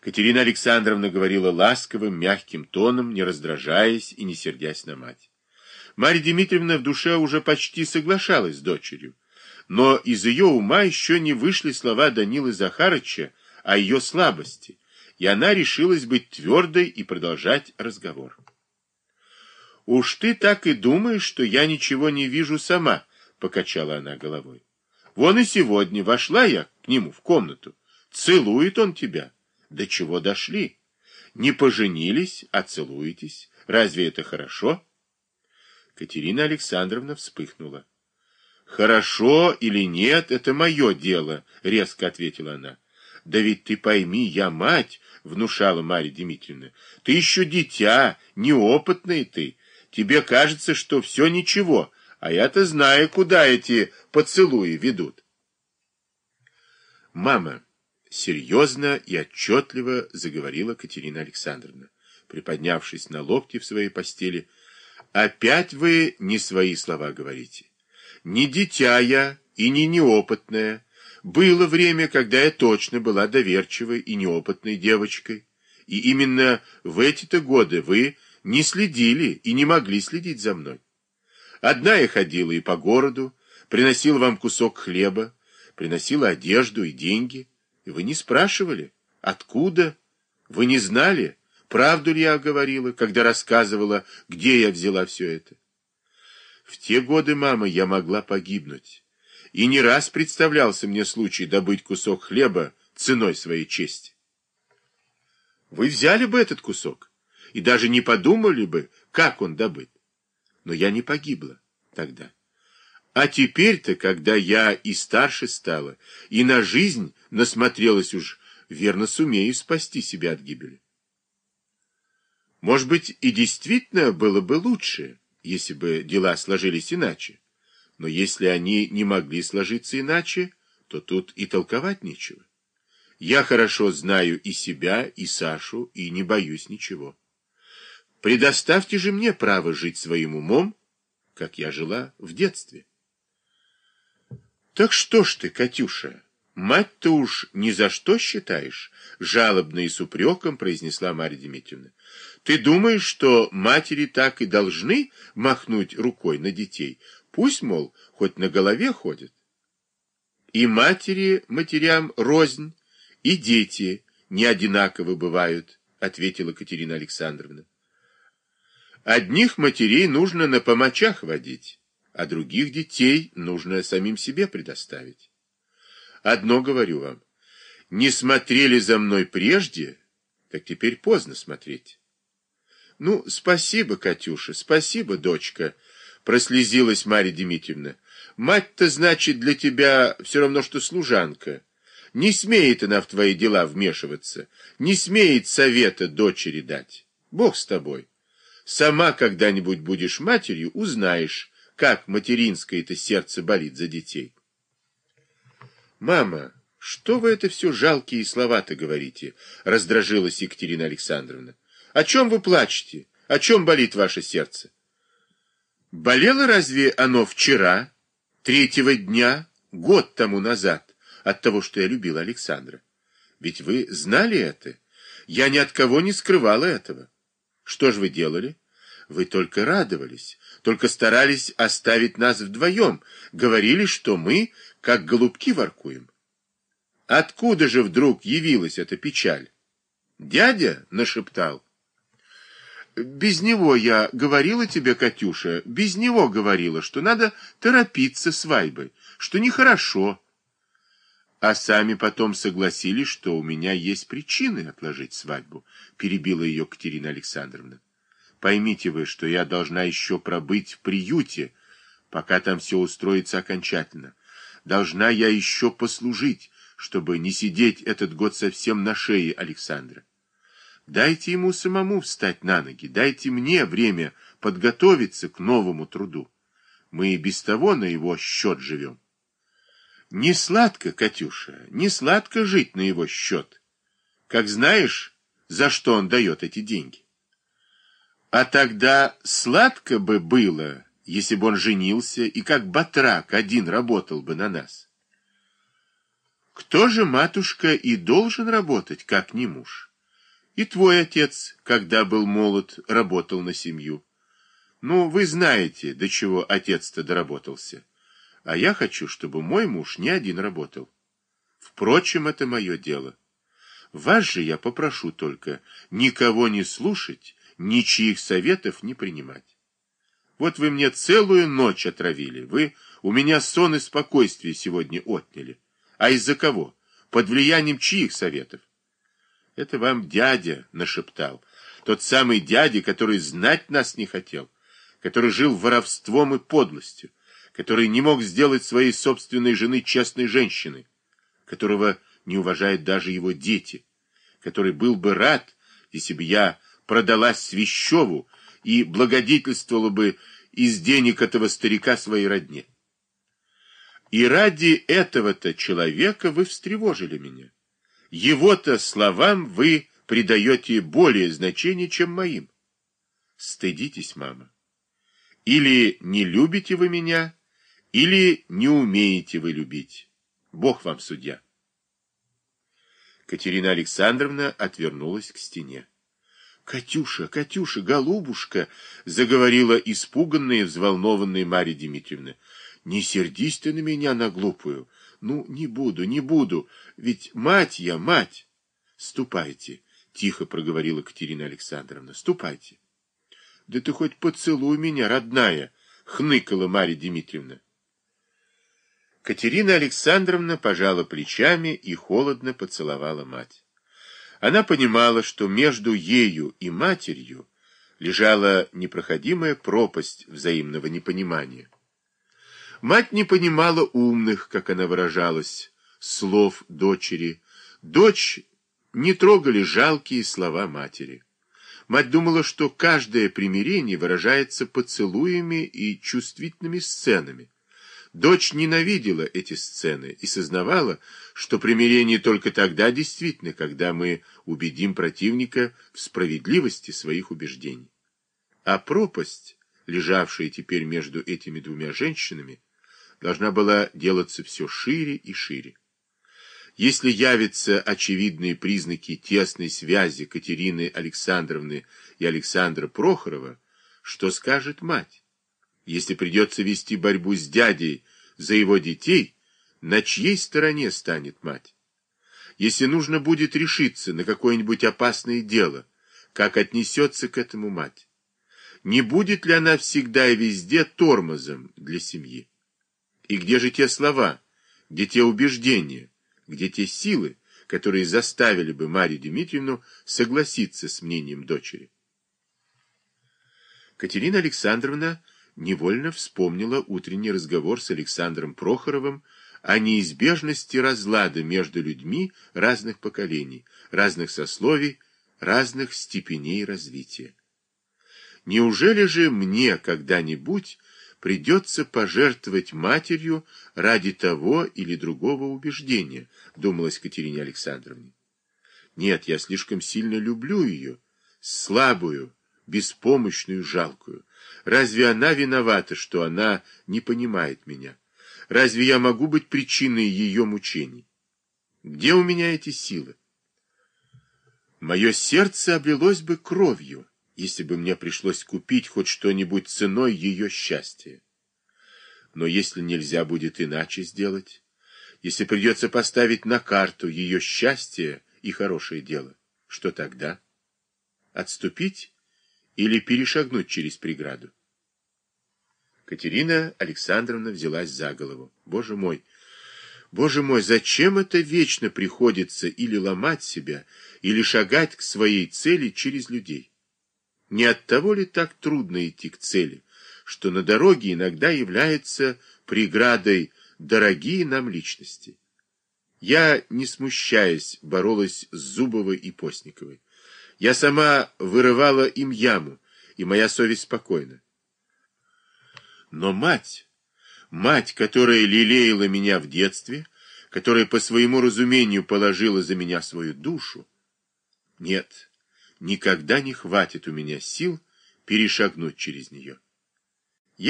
Катерина Александровна говорила ласковым, мягким тоном, не раздражаясь и не сердясь на мать. Марья Дмитриевна в душе уже почти соглашалась с дочерью, но из ее ума еще не вышли слова Данилы Захарыча о ее слабости, и она решилась быть твердой и продолжать разговор. «Уж ты так и думаешь, что я ничего не вижу сама», — покачала она головой. «Вон и сегодня вошла я к нему в комнату. Целует он тебя. До чего дошли? Не поженились, а целуетесь. Разве это хорошо?» Катерина Александровна вспыхнула. «Хорошо или нет, это мое дело», — резко ответила она. «Да ведь ты пойми, я мать», — внушала Марья Дмитриевна. «Ты еще дитя, неопытный ты. Тебе кажется, что все ничего, а я-то знаю, куда эти поцелуи ведут». «Мама», — серьезно и отчетливо заговорила Катерина Александровна, приподнявшись на локте в своей постели, — «опять вы не свои слова говорите. Не дитя я и не неопытная». Было время, когда я точно была доверчивой и неопытной девочкой. И именно в эти-то годы вы не следили и не могли следить за мной. Одна я ходила и по городу, приносила вам кусок хлеба, приносила одежду и деньги. Вы не спрашивали, откуда? Вы не знали, правду ли я говорила, когда рассказывала, где я взяла все это? В те годы, мама, я могла погибнуть и не раз представлялся мне случай добыть кусок хлеба ценой своей чести. Вы взяли бы этот кусок и даже не подумали бы, как он добыт. Но я не погибла тогда. А теперь-то, когда я и старше стала, и на жизнь насмотрелась уж, верно сумею спасти себя от гибели. Может быть, и действительно было бы лучше, если бы дела сложились иначе. Но если они не могли сложиться иначе, то тут и толковать нечего. Я хорошо знаю и себя, и Сашу, и не боюсь ничего. Предоставьте же мне право жить своим умом, как я жила в детстве. Так что ж ты, Катюша, мать-то уж ни за что считаешь, жалобно и с упреком произнесла Марья Дмитриевна. Ты думаешь, что матери так и должны махнуть рукой на детей, Пусть, мол, хоть на голове ходят. И матери матерям рознь, и дети не одинаковы бывают, ответила Катерина Александровна. Одних матерей нужно на помочах водить, а других детей нужно самим себе предоставить. Одно говорю вам, не смотрели за мной прежде, так теперь поздно смотреть. Ну, спасибо, Катюша, спасибо, дочка, прослезилась Марья Дмитриевна. Мать-то, значит, для тебя все равно, что служанка. Не смеет она в твои дела вмешиваться, не смеет совета дочери дать. Бог с тобой. Сама когда-нибудь будешь матерью, узнаешь, как материнское-то сердце болит за детей. Мама, что вы это все жалкие слова-то говорите? Раздражилась Екатерина Александровна. О чем вы плачете? О чем болит ваше сердце? Болело разве оно вчера, третьего дня, год тому назад, от того, что я любила Александра? Ведь вы знали это. Я ни от кого не скрывала этого. Что же вы делали? Вы только радовались, только старались оставить нас вдвоем, говорили, что мы, как голубки, воркуем. Откуда же вдруг явилась эта печаль? Дядя нашептал. Без него я говорила тебе, Катюша, без него говорила, что надо торопиться свадьбой, что нехорошо. А сами потом согласились, что у меня есть причины отложить свадьбу, перебила ее Катерина Александровна. Поймите вы, что я должна еще пробыть в приюте, пока там все устроится окончательно. Должна я еще послужить, чтобы не сидеть этот год совсем на шее Александра. Дайте ему самому встать на ноги, дайте мне время подготовиться к новому труду. Мы и без того на его счет живем. Не сладко, Катюша, не сладко жить на его счет. Как знаешь, за что он дает эти деньги. А тогда сладко бы было, если бы он женился и как батрак один работал бы на нас. Кто же, матушка, и должен работать, как не муж? И твой отец, когда был молод, работал на семью. Ну, вы знаете, до чего отец-то доработался. А я хочу, чтобы мой муж не один работал. Впрочем, это мое дело. Вас же я попрошу только никого не слушать, ничьих советов не принимать. Вот вы мне целую ночь отравили, вы у меня сон и спокойствие сегодня отняли. А из-за кого? Под влиянием чьих советов? Это вам дядя нашептал. Тот самый дядя, который знать нас не хотел, который жил воровством и подлостью, который не мог сделать своей собственной жены честной женщиной, которого не уважают даже его дети, который был бы рад, если бы я продалась Свящеву и благодетельствовала бы из денег этого старика своей родне. И ради этого-то человека вы встревожили меня. Его-то словам вы придаете более значение, чем моим. Стыдитесь, мама. Или не любите вы меня, или не умеете вы любить. Бог вам судья. Катерина Александровна отвернулась к стене. «Катюша, Катюша, голубушка!» — заговорила испуганная и взволнованная Марья Дмитриевна. «Не сердись ты на меня, на глупую. Ну, не буду, не буду. Ведь мать я, мать!» «Ступайте!» — тихо проговорила Катерина Александровна. «Ступайте!» «Да ты хоть поцелуй меня, родная!» — хныкала Марья Дмитриевна. Катерина Александровна пожала плечами и холодно поцеловала мать. Она понимала, что между ею и матерью лежала непроходимая пропасть взаимного непонимания. Мать не понимала умных, как она выражалась, слов дочери. Дочь не трогали жалкие слова матери. Мать думала, что каждое примирение выражается поцелуями и чувствительными сценами. Дочь ненавидела эти сцены и сознавала, что примирение только тогда действительно, когда мы убедим противника в справедливости своих убеждений. А пропасть, лежавшая теперь между этими двумя женщинами, должна была делаться все шире и шире. Если явятся очевидные признаки тесной связи Катерины Александровны и Александра Прохорова, что скажет мать? Если придется вести борьбу с дядей за его детей, на чьей стороне станет мать? Если нужно будет решиться на какое-нибудь опасное дело, как отнесется к этому мать? Не будет ли она всегда и везде тормозом для семьи? И где же те слова, где те убеждения, где те силы, которые заставили бы Марию Дмитриевну согласиться с мнением дочери? Катерина Александровна невольно вспомнила утренний разговор с Александром Прохоровым о неизбежности разлада между людьми разных поколений, разных сословий, разных степеней развития. Неужели же мне когда-нибудь придется пожертвовать матерью ради того или другого убеждения, думалась Катерине Александровне. Нет, я слишком сильно люблю ее, слабую, беспомощную, жалкую. Разве она виновата, что она не понимает меня? Разве я могу быть причиной ее мучений? Где у меня эти силы? Мое сердце облилось бы кровью, если бы мне пришлось купить хоть что-нибудь ценой ее счастья. Но если нельзя будет иначе сделать, если придется поставить на карту ее счастье и хорошее дело, что тогда? Отступить или перешагнуть через преграду. Катерина Александровна взялась за голову. Боже мой! Боже мой, зачем это вечно приходится или ломать себя, или шагать к своей цели через людей? Не от того ли так трудно идти к цели, что на дороге иногда является преградой дорогие нам личности? Я, не смущаясь, боролась с Зубовой и Постниковой. Я сама вырывала им яму, и моя совесть спокойна. Но мать, мать, которая лелеяла меня в детстве, которая по своему разумению положила за меня свою душу, нет, никогда не хватит у меня сил перешагнуть через нее.